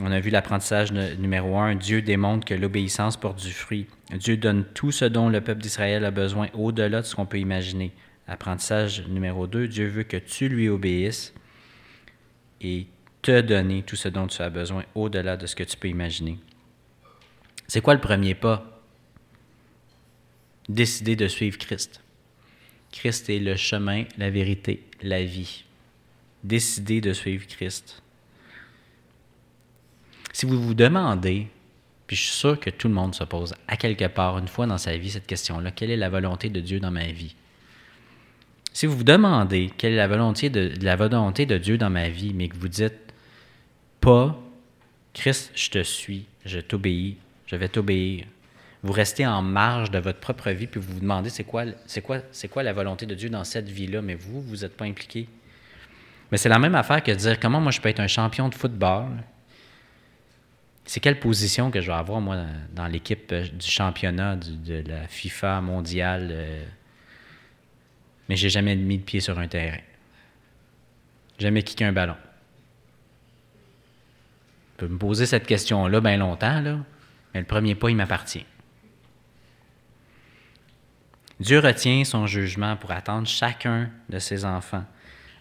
On a vu l'apprentissage numéro un. Dieu démontre que l'obéissance porte du fruit. Dieu donne tout ce dont le peuple d'Israël a besoin au-delà de ce qu'on peut imaginer. Apprentissage numéro deux. Dieu veut que tu lui obéisses et te donner tout ce dont tu as besoin au-delà de ce que tu peux imaginer. C'est quoi le premier pas? Décider de suivre Christ. Christ est le chemin, la vérité, la vie. Décider de suivre Christ. Si vous vous demandez, puis je suis sûr que tout le monde se pose à quelque part une fois dans sa vie cette question-là, quelle est la volonté de Dieu dans ma vie? Si vous vous demandez quelle est la volonté de, la volonté de Dieu dans ma vie, mais que vous dites pas, Christ, je te suis, je t'obéis, je vais t'obéir, vous restez en marge de votre propre vie, puis vous vous demandez c'est quoi, c'est quoi, c'est quoi la volonté de Dieu dans cette vie-là, mais vous, vous n'êtes pas impliqué. Mais c'est la même affaire que de dire comment moi je peux être un champion de football? C'est quelle position que je vais avoir, moi, dans, l'équipe euh, du championnat de la FIFA mondiale, euh, mais j'ai jamais mis le pied sur un terrain. Jamais kické un ballon. Je peux me poser cette question-là bien longtemps, là, mais le premier pas, il m'appartient. Dieu retient son jugement pour attendre chacun de ses enfants.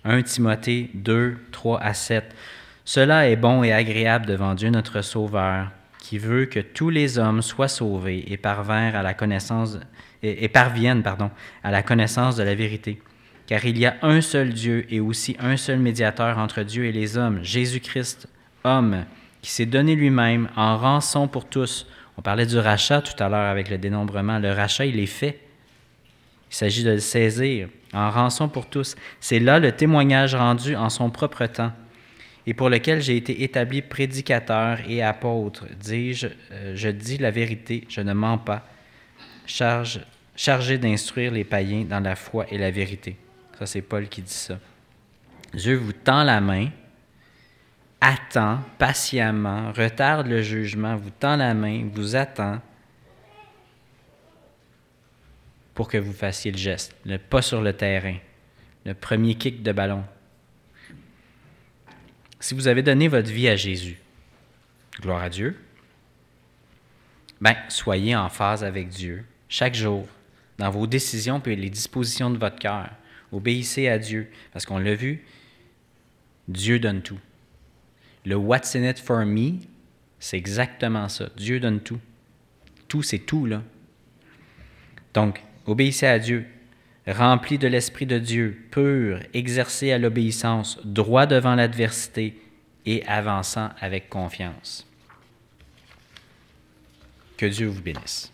1 Timothée 2, 3 à 7. Cela est bon et agréable devant Dieu notre Sauveur, qui veut que tous les hommes soient sauvés et parvinrent à la connaissance et, parviennent pardon, à la connaissance de la vérité. Car il y a un seul Dieu et aussi un seul médiateur entre Dieu et les hommes, Jésus-Christ, homme, qui s'est donné lui-même en rançon pour tous. On parlait du rachat tout à l'heure avec le dénombrement. Le rachat, il est fait. Il s'agit de le saisir en rançon pour tous. C'est là le témoignage rendu en son propre temps et pour lequel j'ai été établi prédicateur et apôtre. Dis-je, euh, je dis la vérité, je ne mens pas, charge, chargé d'instruire les païens dans la foi et la vérité. Ça, c'est Paul qui dit ça. Dieu vous tend la main, attend patiemment, retarde le jugement, vous tend la main, vous attend pour que vous fassiez le geste, le pas sur le terrain, le premier kick de ballon. Si vous avez donné votre vie à Jésus, gloire à Dieu, ben, soyez en phase avec Dieu chaque jour, dans vos décisions et les dispositions de votre cœur. Obéissez à Dieu, parce qu'on l'a vu, Dieu donne tout. Le What's in it for me, c'est exactement ça. Dieu donne tout. Tout, c'est tout, là. Donc, Obéissez à Dieu, rempli de l'Esprit de Dieu, pur, exercé à l'obéissance, droit devant l'adversité et avançant avec confiance. Que Dieu vous bénisse.